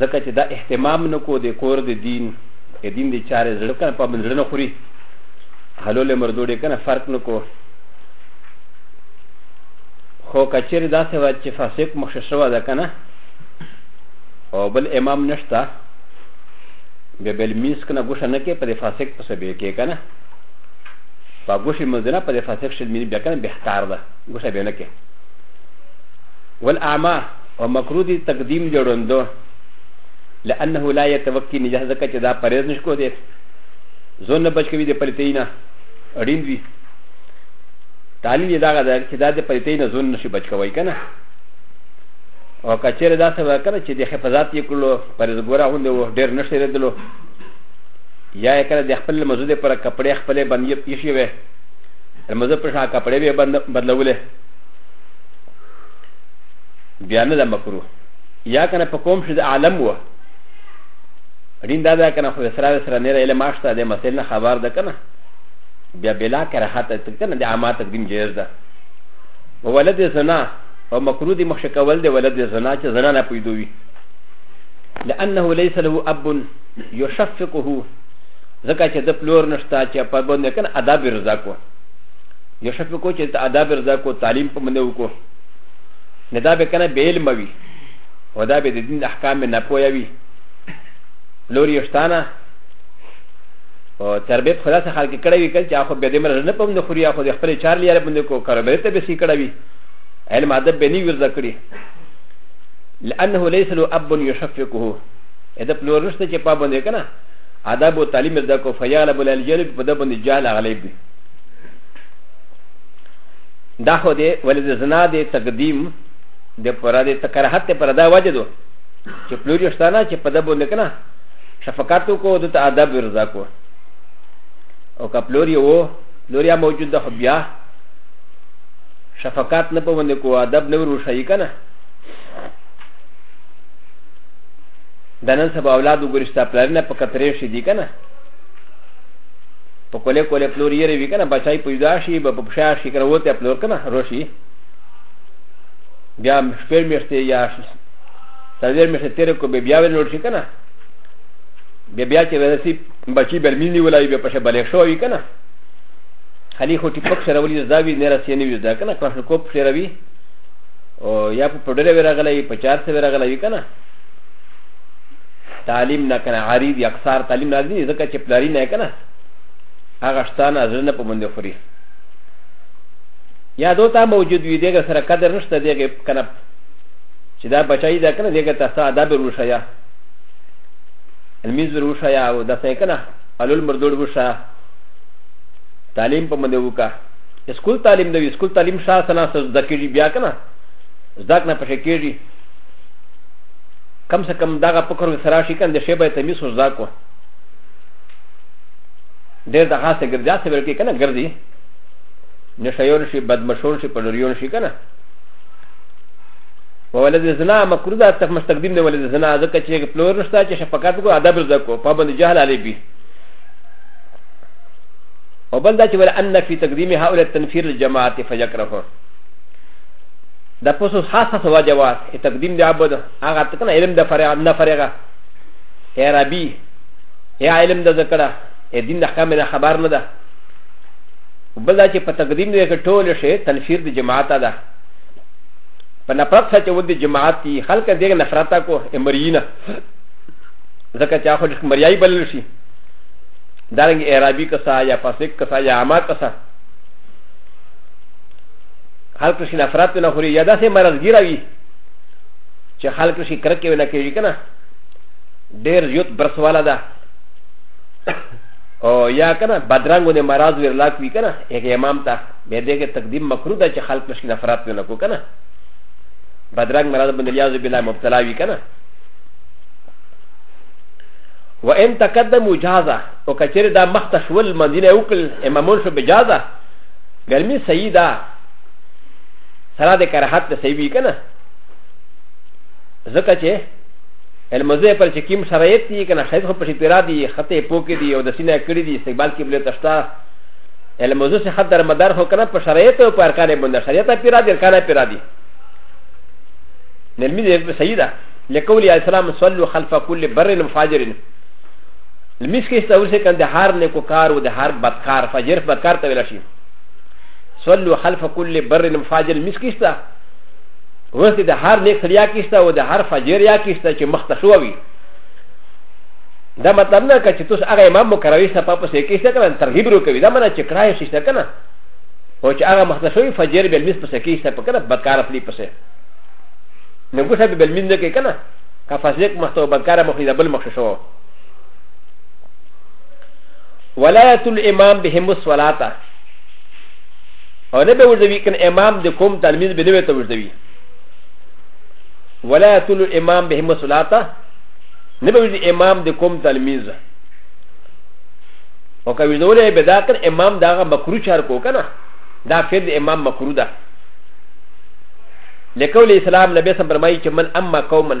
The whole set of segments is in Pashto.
ځکه چې دا اهتمام نه کو د کور د دین د دین د چارې زړه کنه په منځړه نه خوري هلو له مردوړې کنه فرق نه کو خو کچېرې داسې وه چې فاسق مخشه شوه ده کنه او بل امام نشته بیا بل مینس کنه ګوشه نه کې په د فاسق په سبې کې کنه په ګوشې منځنه په د فاسق شل مینې بیا کنه بهتار ده ګوشه بیا نه کې والاعمى او مکرو دی تقدیم د روندو لانه لا يتوقي نجاح ځکه چې دا پرېز نش کو دی ځون نه بچ کوي د پلیتۍ نه اړین وي تعلیم یې دغه ده چې دا د پلیتۍ نه ځون نشي بچ کوی که نه او که چېرې دا څه وکړه چې د حفاظت یې کړلو پرېزګوره غوندې و ډېر نه شېرېدلو یا یې کړه د خپل لمزو د پر کپړې خپلې بندې ایښې وې لمزه پر شا کپړې به بدلولې بیا نه ده مکروه یا کنه په کوم شي د عالم و رین دا ده کنه خو سره سره نه علم اشته د مسل نه خبر ده کنه بیا بلا کراهت ته کنه د عامه تقدیم جایز ده ولد زنا او مکروه دي مخ کول دی ولد زنا چې زنا نه پیدوي لانه ليس له اب يشفقه ځکه چې د پلور نشته چې په باندې کنه ادب رضا کو يشفقه چې ادب رضا کو تعلیم په منو کو نه دا به کنه به علم وي او دا به د دین احکام نه پوهه وي لوري یشتانه او تربیت خدا څخه خلک کړی وي چې اخو به دې مر نه پم نه خوري اخو د خپل چار لیاره باندې کو کاروبار ته به سي کړی وي علم ادب به نه ورزده کړی لانه ليس له اب يشفقه اذا بلور نشته چې پا باندې کنه ادب او تعلیم زده کو فیال بل الجلب په د باندې جهل غلیب وي دا خو دی ولې د زنا د تقدیم د پوره د تکرهت ته پر دا وجه دو چې پلور یې شته نه چې په ده باندې که نه شفقت وکړو ده ته ادب ورزا کړو او که پلور یې و پلور یا موجود ده خو بیا شفقت نه په باندې کو ادب نه ور وښایي که نه د نن سبا اولاد وګوري ستا پلارونه په کترې شي دي که نه په کوله کوله پلور یې وی کنه بچای پیدا شي به په پښا شي کنه وته پلور کنه روشي بیا شپږ میاشتې یا څلور میاشتې تیر کو به بیا ولور شي کنه بیا بیا چې ورسی بچی برمین نیولای به پښه بلې شو وی کنه خلی خو ټی پک سره ولې زاوی نه راسي نه ویدا کنه کله کو پښه روي او یا په پډره ورغلې په چار سره ورغلې کنه تعلیم نه کنه عاری دی اکثر تعلیم نه دی ځکه چې پلاری نه کنه هغه شته نه زړه نه په باندې خوري یا دو ته موجود وي دغه سره قدر نشته دغه کنه چې دا بچای دا کنه دغه تاسو ادب وروشه یا علمي وروشه یا او د څه کنه الول مردود وروشه تعلیم په باندې وکا اسکول تعلیم دی اسکول تعلیم شاه سنا سز دکې بیا کنه زدک نه پښې کېږي کم سه کم دغه پکر و سرا شي کنه د شی به تمیز خو زده کو ډېر د خاصه ګرځا سه ورکی کنه ګرځي نشيون شي بدمشون شي پلوريون شي کنه ولد زنا مکرو ده تک مش تقدیم نه ولد زنا ځکه چې پلور نشته چې شفقت کو ادب زده کو پابند جهل علی بي وبل دا چې ول ان في تقديم هؤلاء التنفير للجماعه فيكرهون د پوسو خاص خاص واجه وا تقدیم د عبد هغه تکنه علم د فرع نه فرغه یا ربی یا علم د ذکر یا دین د احکام نه خبر نه ده بل دا چې په تقدیم دی کې ټول شی تنفیر د جماعت ده په نفرت سره چې ودی جماعت دی خلک دې نفرت کو امرینا ځکه چې هغه مریای بلل شي دارنګ اعرابي کسا یا فاسق کسا یا عامه کسا خلق شي نفرت نه خوري یا داسې مرضګیره وي چې خلق شي کرکې ونه کوي که نه ډېر زیات برس والا ده او یا که نه بدرنګ ونه مرض ورلاک وي که نه هغه امام ته بیا دې کې تقدیم مکروه ده چې خلق شي نفرت ونه کو که نه بدرنګ مرض باندې لیاز بالله مبتلا وي که نه و ان تقدموا جازا او کچره دا مختصول مدینه وکړ امامون شو بجازا ګرمي صحیح ده سره د کراهت ته صحیح وي که نه ځکه چې المزه پر چې کوم شرایط دي که نه ښایست خو پسې پیرا دي خطې پوکې دي او د سینه کړي دي استقبال کې بلې تشته المزه څخه در مدار خو که نه په شرایط او په ارکان باندې شرایط پیرا دي ارکان پیرا دي نلمي صحیح ده لقول السلام صلوا خلف كل بر فاجر لمس کې ستاول شي کنه د هر نیکو کار او د هر بدکار فجر بدکار ته ویل شي صلو خلف کل بر فاجر لمس کې ستا وس د هر نیک سریا کې ستا او د هر فجر یا کې ستا چې مخ ته شو وي دا مطلب نه کچ تاسو هغه امام مکروي ستا په پسې کې ستا کنه ترغیب ورو کوي دا معنی چې کړای شي ستا کنه او چې هغه مخ ته شوی فجر به لمس پسې کې ستا په کنه بدکار خپل پسې نو ګوښه به لمس نه کې کنه کا فزیک مخ ته بدکار مخ دې بل مخ شو ولایت الامام بهم الصلاة او نه به وځوي کنه امام د کوم تلمیذ به نه ته وځوي ولایت الامام بهم الصلاة نه به وځي امام د کوم تلمیذ او که وځولې به دا کنه امام داغه مکروه چار کو کنه دا فعل د امام مکروه ده لکول اسلام نبی سم فرمایي چې من اما قومن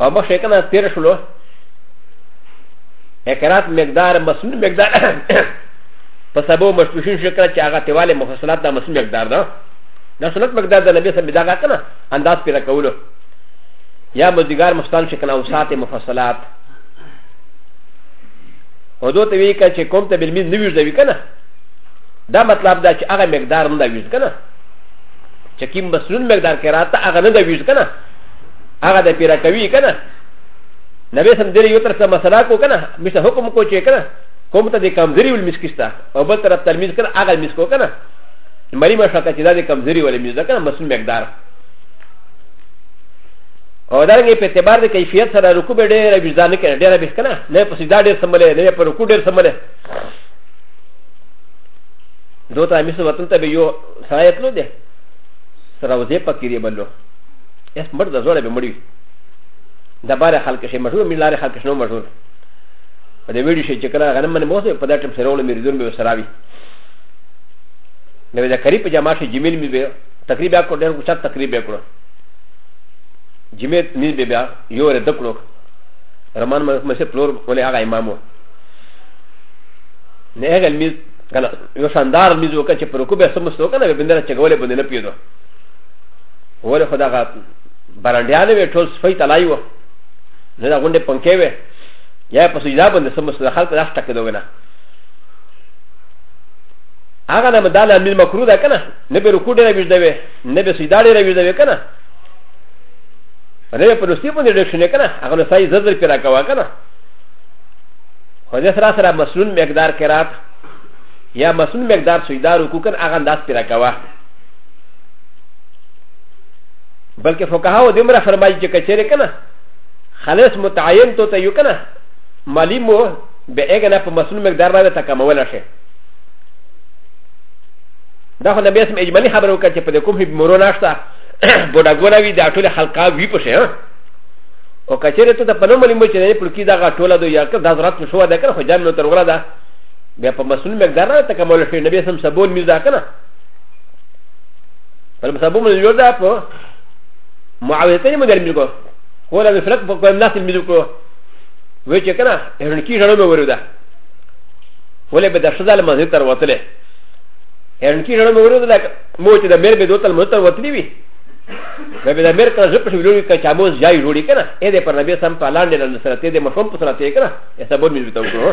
او مخ یې کنه تیر شلو اقرات مقدار مسنون مقدار په سبو مشتوشین شو کړه چې هغه تیواله مفصلات دا مسنون مقدار ده دا سنت مقدار د نبی سره داګه کنه انداز پیدا کولو یا مدګار مستان شو کنه او ساته مفصلات او دوته وی کړه چې کوم ته بل مين نیوځوي کنه دا مطلب دا چې هغه مقدار نه دا ویز کنه چې کوم مسنون مقدار قرات ته هغه نه د ویز کنه هغه د پیرا کوي کنه نبی سم دې یو تر څه مسله کو کنه مشه حکم کو چې کنه کوم ته د کمزوري ول مسکستا او بل طرف تلمیز کنه هغه مسکو کنه مری ما شکه چې دا د کمزوري ول مسکستا کنه مسنون مقدار او دا رنګه په اعتبار د کیفیت سره رکوع به ډېره ویزا نه کړي ډېره به کنه نه په سیدا ډېر سمله نه په رکوع ډېر سمله دوه تا میسو وطن ته به یو سره یې تلو دی سره وځې پکې دی بلو اس مړ د زوره به مړی د بار خلک شي مشهور مې لارې خلک شنو مشهور په دې ویډیو شي چې کله غنم باندې موسه په دې ټیم سره ول مې ردون به سره وي نو دا قریب جمع شي جمیل مې به تقریبا کو ډېر کوڅه تقریبا کړو جمیل مې به بیا یو ور دکړو رمان مې سه پلور ولې هغه امامو نه هغه مې یو شاندار لمونځ وکړه چې په رکوع به سم مست وکړه بندې را چګولې باندې نه پیدو ولې خو دغه برانډیانې وې ټول صفای تلای وو نه دا غونډې پنکې وې یا په سجدا باندې سم مست خلک راځ ټکېدو ونه هغه نه مدال امیر مکرو ده کنه نه به رکوع ډېره ویژده وي نه به سجدا ډېره ویژده وي کنه نه په نوستي باندې ډېر شنه کنه هغه نو سای زړه پیرا کوا کنه خو دې سره سره مسلون مقدار کرات یا مسنون مقدار سجده رکو کن هغه انداز پیرا کوه بلکې فقهاو دمره فرمایي چې کچېرې کنه خالص متعین تو ته یو کنه مالی مو به هغه نه په مسنون مقدار باندې تکامول شي دا خو نبی اسم اجمالی خبر وکړ چې په دې کوم هیڅ مرو ناشته بوډا ګولا وی دا ټول خلقا وی په شه او کچېرې ته په نوم ملي مو چې نه پړکی دا ټوله دوی یا که دا ضرورت شو دا کنه خو جام نو تر غلا ده بیا په مسنون مقدار نه تکمل شي نبی سم سبول میز دا کنه فلم سبول میز جوړ دا په معاوضتنی مدر میز کو هو لا فرق په کوم ناس میز کو وی چې کنه هرن کی ژړو مې ورو ده ولې به د شزال مزه تر وتلې هرن کی ژړو مې ورو ده مو چې د مېر به دوتل مو تر وتلې وی به به د مېر کړه زپ شو لوري کچا مو ځای جوړی کنه اې دې پر نبی سم په لاندې نه سره ته دې مشوم په سره ته کنه یې سبول میز ته وکړو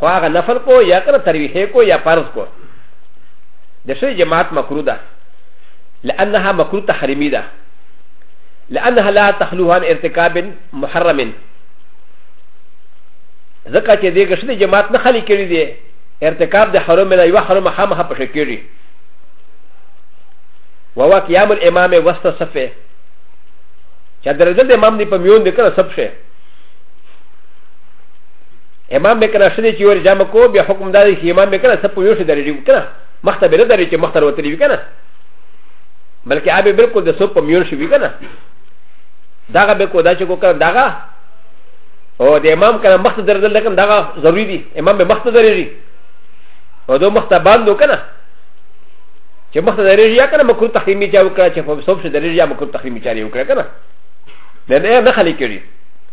خو هغه نفل کو یا کنه ترویحې کو یا فرض کو د شې جماعت مکروه ده لانها مکروه تحریمی ده لانها لا تخلو عن ارتکاب محرم ځکه چې دې شې جماعت نه خالی کړی دی ارتکاب د حرام نه یو حرام خامخه پښې کړی ووا قیام الامام وسط صفه چې درځل د امام دی په میون د کنه سب شه امام به کنه شدی چې ور جام کو بیا حکم دار چې امام به کنه سب په یو شی درې وی کنه مخته به نه درې چې مخته وتلی وی کنه بلکې ابه بالکل د سب په میور شی وی کنه داغه به کو دا چې کو کنه داغه او د امام کنه مخته درې دل کنه داغه ضروری دی امام به مخته درې وی او دو مخته باندې کنه چې مخته درې یا کنه مکرو تحریمی چا وکړه چې په سب شی درې یا مکرو تحریمی چا وکړه کنه نه نه خلک کړي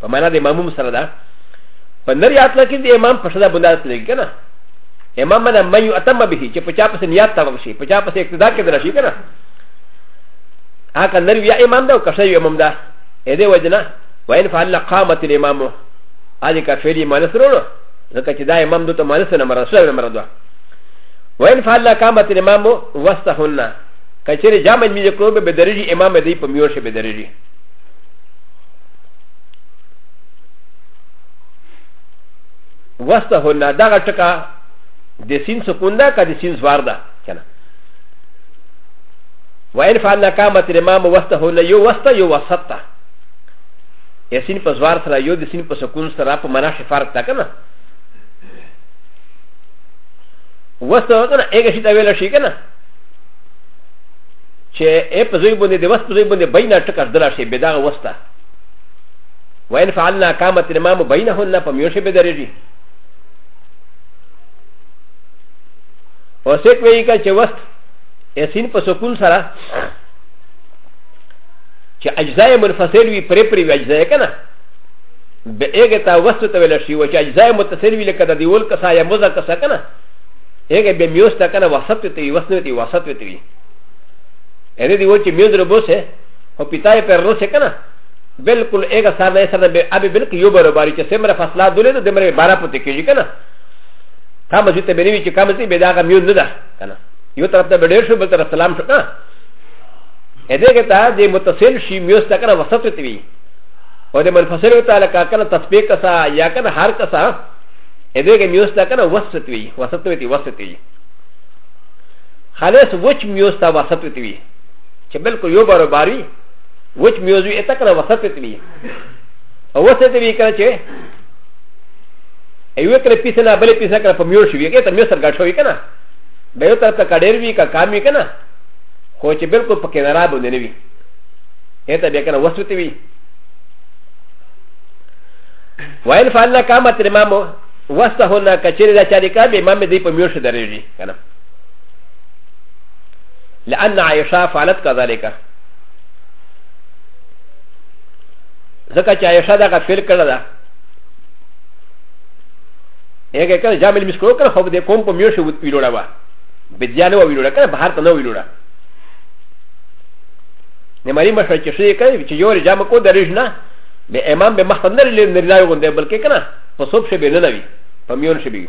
په معنا د امام سره ده په نری اتل کې د امام په شدا بندا اتل کې کنه امام نه مې یو اتم به چې په چا پس نیت تا وشي په چا پس اقتدا کې درشي کنه هغه نری یا امام دا او کښې یو امام دا اې دې وجنه وین فعل قامت الامام هذه کفری مال سره ځکه چې دا امام دوته مال سره مراد سره مراد ده وين فعل كامت الامام وسطهن كثير جامع من يقرب بدرجه امام دي بميوش بدرجه وسته هنا دغه ټکا د سین سکون ده که د سین زوار ده کنه وان فعلنا قامت الامام وسته هنا یو وسته یو وسط ده یا سین په زوار سره یو د سین په سکون سره په معنا شي فرق ده کنه وسته کنه هغه شي ته ویل شي کنه چې ا په زوی باندې د وس په زوی باندې بینه ټکر دلا شي به دغه وسته وان فعلنا قامت الامام بینهن په میوشه به درېږي او سیک وی کا چې وست اسین په سکون سره چې اجزاء منفصل وي پرې پرې وي اجزاء کنه به هغه تا وست ته ویل شي و چې اجزاء متصل وي لکه د دیول کسا یا مزه کسا کنه هغه به میوسته کنه وسط ته وي وسط ته وي وسط ته وي ا د ي و ج م ي د ر ب و س ه او پ ي ت ا ي پر روسه کنه بالکل ايغا سار نه سره به ابي بالکل يو بر باري چې سمره فاصله دولې د دمره بارا پته کېږي کنه تا مزي ته بنوي چې کم زي به دا غم يو نه ده کنه يو طرف ته ډېر شو بل طرف سلام شو کنه ا د ي ګه ته د متصل شي ميوس ته کنه وسط ته وي او د منفصل ته لکه کنه تسبيح کسا يا کنه هر کسا ا د ي ګه ميوس ته کنه وسط وي وسط وي وسط وي خالص وچ میوز ته وسط وي وي چې بالکل یو بارو بار وي وچ میوز وي اته کنه وسط وي وي او وسط وي کنه چې ایو کله پیسه نه بلې پیسه کړه په میور شي وي ته میوز سره ګټ شوی کنه به یو تر ته کډیر وي کا کام وي کنه خو چې بالکل په کنارا باندې نه وي اته به کنه وسط وي وایل فعلنا کامت رمامو وسطهونه کچېره دا چاري کار به امام دې په میور شي درېږي کنه لأن عائشة فعلت كذلك ځکه چې عائشة دغه فعل کړی ده هغه کله جامع المسک وکړ خو د کوم په میوشه ویلوړه وه بدیا نه ویلوړه کړه بهر ته نه ویلوړه نه مری مشه چې شي کوي چې یو جامع کو درج نه به امام به مخ نه لري نه لري غونډه بلکې کنه په صوب شي به نه وي په میون شي به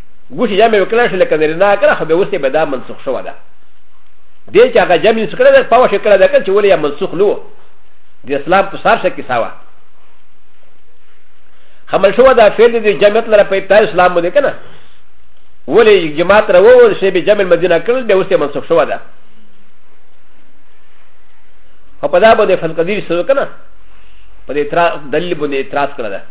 اوس جمع وکړل شو لکه نرینه کړه خو به اوس به دا منسوخ شو ده دې چې هغه جمع نس کړه په وشه کړه ده چې ولې یا منسوخ نو د اسلام په سر شکې ساوه حمل شو ده فعل دې جمع لپاره په ابتدای اسلام باندې کنه ولې جماعت راوو چې به جمع مدینه کړل به اوس منسوخ شو ده او په دا باندې فن قدیر سره کنه په دې دلیل باندې اعتراض کړه ده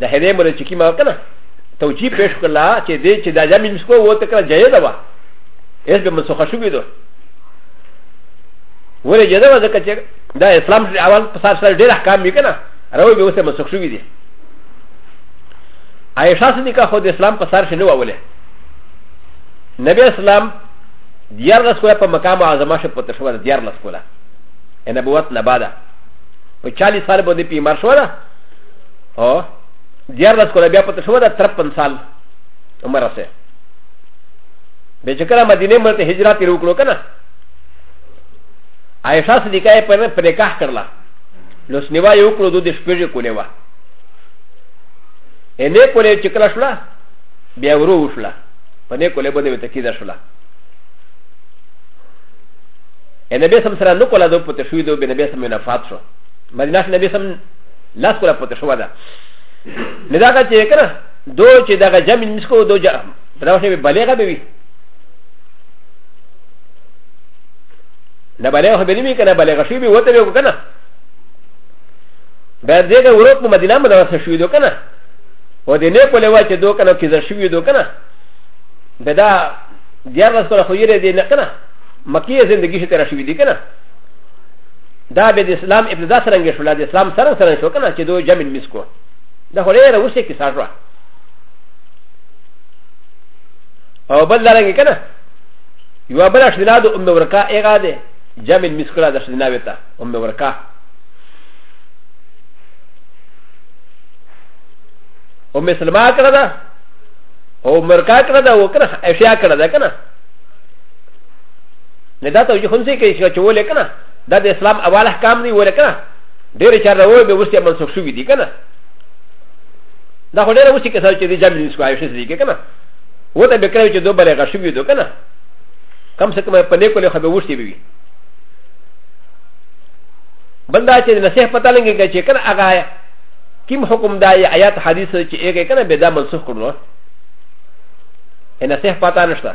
د هدې مله چې کیما کنه توجیه پیش کړه چې دې چې دا جامې مسکو وو ته کړه جایز ده وا اس به مسخه شو بيدو ولې جدا وځه کچې دا اسلام چې اول په سر سره ډېر احکام یې کنه راوي به اوسه مسخه شو بيدي عائشہ صدیقہ خود اسلام په سر شنو اوله نبی اسلام دیار لس کوله په مقام اعظم شه پته شو دیار لس کوله نبوت نه بعد په 40 سال باندې پیمار شو او دیار لاس کولا بیا پته شو دا ترپن سال عمر سه به چې کله مدینه مر ته هجرت یې وکړو کنه عائشہ صدیقہ یې په په نکاح کړلا نو سنیوا یې وکړو د شپږې کولې و یې نه کولې چې کله شولا بیا ورو وشولا په نه کولې باندې وته کیدا شولا ا ن ب ي سم سره نقل ادو پتشوي دو بنبي سم نفات شو مدینه کې نبی سم لاس کوله پته شو ده نه دا چې کنه دو چې دغه جمع نسکو دو جمع په دا شی بلیغه به وي نه بلیغه به نه وي کنه بلیغه شی به وته به کنه بیا دغه ورو په مدینه مدرسه شوې دو کنه و د نه په لوا چې دو کنه کې زر شوې دو کنه دا دا دیار رسول خو یې دې نه کنه مکیه زندگی شته را شوې دي کنه دا به د اسلام ابتدا څرنګه شوله د اسلام سره سره شو کنه چې دوی جمع مس کو دا خو ډېره وروسته کیسه شوه او بل دا رنګ کنه یوه بله شدلا د ام ورکا هغه دی جمع مس کړه د شدنا وته ام ورکا ام سلمه کړه ده او مرکا کړه ده او کنه اشیا کړه ده کنه نه دا ته یو خنځې کوي چې ولې کنه دا د اسلام اول احکام دی ولا کنه ډېر چار راوي به وسته منسوخ شوی دی کنه دا خو ډېر وسته کسان چې د جامع نسکو عايشه دي کنه وته به کړی چې دوه بلې غشو وي دو کنه کم څه کم په نیکو له خبره وشتي وي بل دا چې نصیح پتا لنګي چې کنه هغه کوم حکم دا یا آیات حدیث چې هغه کنه به دا منسوخ کړو نصیح پتا نشته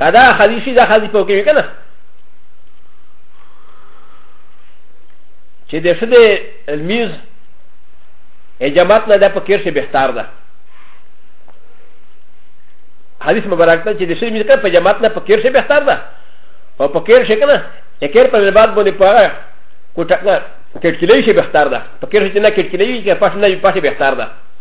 کدا خلیشی دا خزی په کې کنه چې د شده المیز اجماعت نه دا په کې شي بهتر ده حدیث مبارک ته چې د شده میز کړه په جماعت نه په کې شي بهتر ده او په کې شي کنه اکیر په بعد باندې پاره کوټه کټکلې شي بهتر ده په کې شي نه کټکلې شي په پښنه په پښه بهتر ده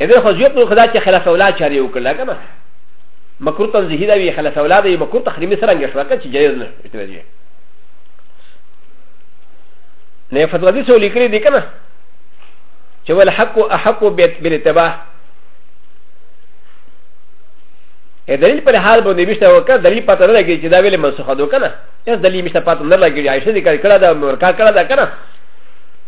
ابن خزيوب نو خدا چې خلاص اولاد چاري وکړل کنه مکروه تنزیهی دا وی خلاص اولاد یې مکروه تحریمی سرنګ شو کنه چې جایز نه اتوجه نه فتوا دي سو لیکري دي کنه چې ول حق احق بالاتباع ا دلیل پر حال باندې مشته وکړه دلیل پته نه لګی چې دا ویل منسوخه دو کنه اس دلیل مشته پته نه لګی عائشه دې کړه دا مورکا کړه دا کنه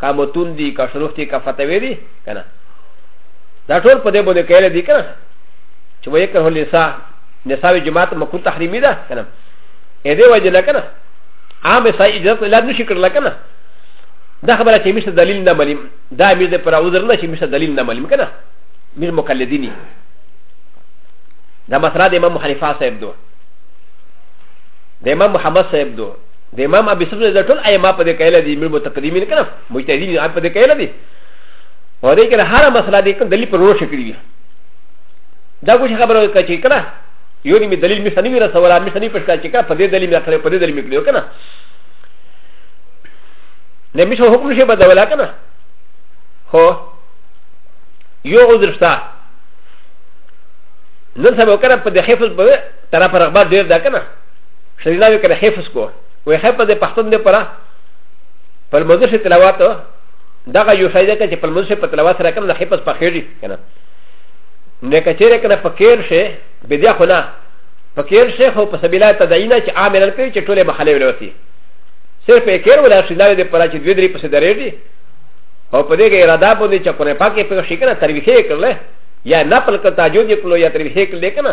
که متون دي که شروح دي که فتوې دي که نه دا ټول په دې باندې کېله دي که نه چې وایي که نسا نسا وي جماعت مکرو تحریمي ده که نه ا دې وجه نه که نه عام سا اجازت الله نشي کړل که نه دا خبره چې مشته دلیل نه ملیم دا امیر دې پر عذر نه چې مشته دلیل نه ملیم که نه میر مقلدینی دا مسله د امام حنیفه صاحب دو د امام محمد صاحب دو د امام ابي سبز د ټول ائمه په دې کایله دي مل متقدمین کنه مجتهدین ائمه په دې کایله دي او دې کنه هر مسله دې کنه دلیل پر روش کړی وي دا کوم خبره وکړه چې کنه یو دې دلیل می سنوي رسوله می سنوي پښکا چې کنه په دې دلیل اخره په دې دلیل می کړو کنه نه می شو حکم شي بدولا کنه هو یو عذر شته نن سبا کنه په دې خفل په طرف رغبت ډیر ده کنه شرينا وي كان حفظ كو ويخيب ده پختون ده پرا پر مدرسه تلاوات دغه یو فائدہ ته چې پر مدرسه په تلاوات سره کوم نه حفظ پخېږي کنه نه کچېره کنه پکېر شي بدیا خو نه پکېر شي خو په سبیلا تدعینا چې عامل په چې ټوله محله ولوسی صرف یې کېر ولا شي دا دې پر چې دوی درې پسې درېږي او په دې کې اراده باندې چې کنه پاکې په شي کنه ترویخې کړل یا نپل کتا جو دې کړو یا ترویخې کړل کنه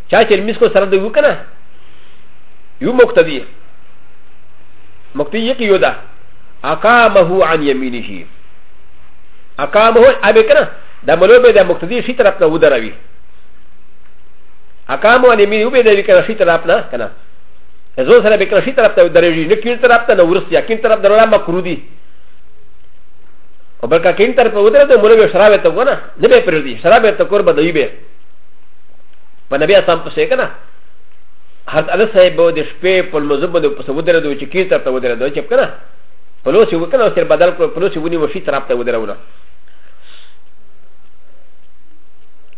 چا چې المسکو سره دی وکنه یو مقتدی مقتدی یکی یو ده اقامه عن یمینه اقامه ابه کنه دا ملو به د مقتدی شي طرف نه ودروي اقامه عن یمینه به د کنه شي طرف نه کنه زو سره به کنه شي طرف ته ودروي نه کین طرف ته نه ورسیا کین طرف درولا مکرو دي او بلکې کین طرف ودره ته ملو به شراب ته ونه نه به پردي شراب ته قرب دی به په نبی اسلام پسې کنه هر الله صاحب د شپې په مزب باندې په سعودي راځو چې کیټ ته ودرې دوی چې کنه په لوسی وکنه سر بدل کړو په لوسی ونی وشي طرف ته ودرونه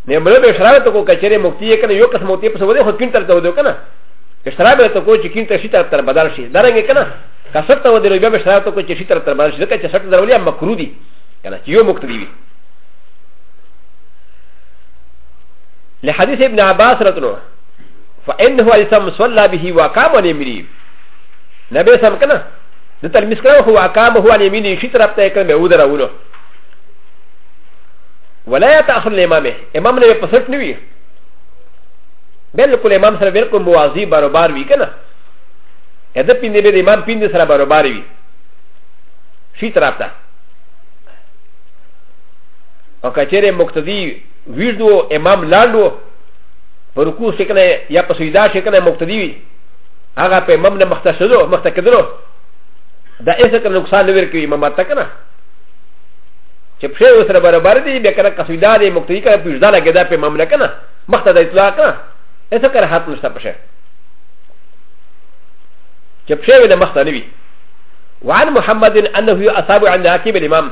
نه مله به شرایط کو کچره مفتی یې کنه یو کس مفتی په سعودي خو کیټ ته ودو کنه شرایط ته کو چې کیټ ته شي طرف ته بدل شي درنګ کنه کسر ته ودرې بیا به شرایط کو چې شي طرف ته بدل شي ځکه چې شرط درولیا مکرو دي کنه چې یو مفتی وي لحديث ابن عباس رضي الله عنه فانه الاسم صلى به وقام عن يمينه نبي سم كنا نتل مسكره هو وقام هو عن يمينه شي طرف ته كلمه ودره ولو ولا يتاخر الامامه امام نه پسټ نوي بالکل امام سره بالکل موازي برابر وي کنه اده پینده به امام پینده سره برابر وي شي طرف ته او کچره مقتدی ویرد و امام لاند و په رکوع شي کنه یا په سجدا شي کنه مقتدی وي هغه په امام نه مخته شدو مخته کېدلو دا ایسه کنه نقصان نه ورکوي امام ته کنه چې په شی سره برابر دي بیا کنه قصیدا دې مقتدی کنه پوجدا لګي دا په امام نه کنه مخته د اطلاع کنه ایسه کنه حق نشته په شی چې په شی نه مخته نه وي وعن محمد انه اصاب عند عاقب الامام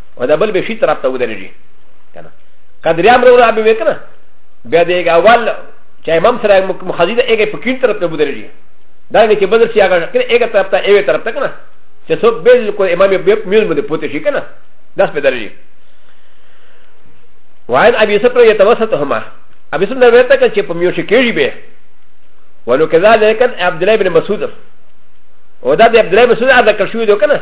او دا بل به شي طرف ته ودرېږي کنه قدریان رو را به وکنه بیا دې اول چې امام سره مخزي ده هغه په کین طرف ته ودرېږي دا نه چې بدل شي هغه کنه هغه طرف ته ایوه طرف ته کنه چې څوک بالکل امام به میل مده پوتې شي کنه داس په درېږي وعن ابي سفر يتوسطهما ابي سفر نويتا كان شيء بميوش كيري به ولو كذلك كان عبد الله بن مسعود ودا عبد الله بن مسعود هذا كشوي دو كان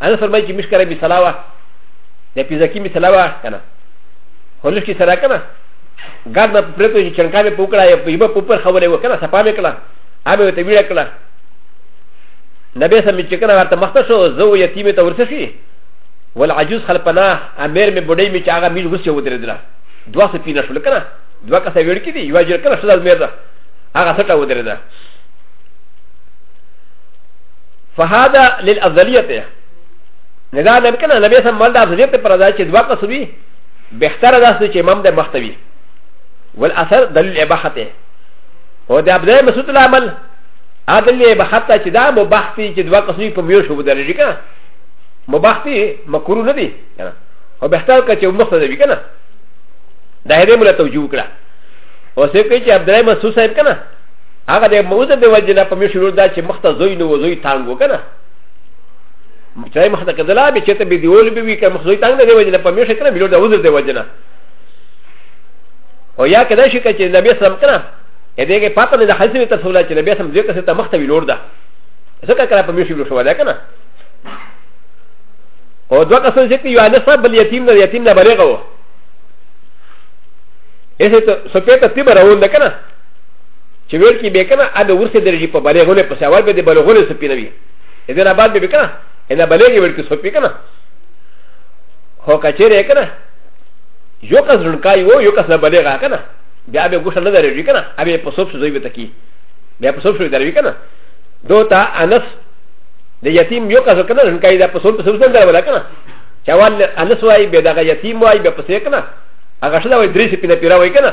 انا فرمای چې مشکره می سلاوا د پیزکی می سلاوا کنه هلش کی سره کنه ګاد نه پرته چې چنکا به پوکړه یا په یبه پوپر خبره وکړه صفا مې کړه هغه ته ویړه کړه نبی سم چې کنه ورته مخته شو زو یتیم ته ورسه شي ول عجوز خل پناه امیر می بډې می چې هغه میل غوسه ودرېدله دوا سپینه شول کنه دوا کسه ویړ کې دی یو اجر کنه شل مې ده هغه سټه ودرېده فهذا للافضليه ندا نبی کنه نبی سم مال د افضلیت پر دا چې دوا کس وي بهتره ده چې امام د مخته وي والاثر دلیل اباحته او د عبد الله مسعود العمل عدل اباحته چې دا مباح دي چې دوا کس وي په میو شو بدل شي کنه مباح دي مکروه نه دي کنه او بهتر که چې مخته وي کنه دا هدې مولا توجیه کړه او څه کوي چې عبد الله مسعود صاحب کنه هغه د موزه د وجه نه په مې شروع دا چې مخته زوی نو زوی تانګو که نه چې مخته کدلا به چې ته به دیول به وي که مخ زوی تانګ نه دی وجه نه په مې شکر به د عذر د وجه نه او یا کدا شي چې نبی سلام کنه ا دې کې پاتې د حسن ته سوال چې نبی سلام ځکه ته مخته ویلور ده ځکه کړه په مې شروع شو ده کنه او دوه کسان چې یو انس بل یتیم نه یتیم نه بلغه و ایسه ته سپېته تیبه راول ده کنه چې ویل کې به کنه ا د ورسې درجه په بلغونه په سوال به د بلغونه سپی نه وي اذن آباد به کنه انا بلغي ویل کې سپی کنه هو کچېره کنه یو کس رنکای وو یو کس نه بلغا کنه بیا به ګوښه نه درېږي کنه ابه په سوب سوزوي به تکي بیا په سوب سوزوي دروي کنه دوتا انس د یتیم یو کس کنه رنکای دا په سوب سوب نه دروي کنه چوال انس وای به دا یتیم وای به پسې کنه هغه شدا وای درې سپینه پیرا وای کنه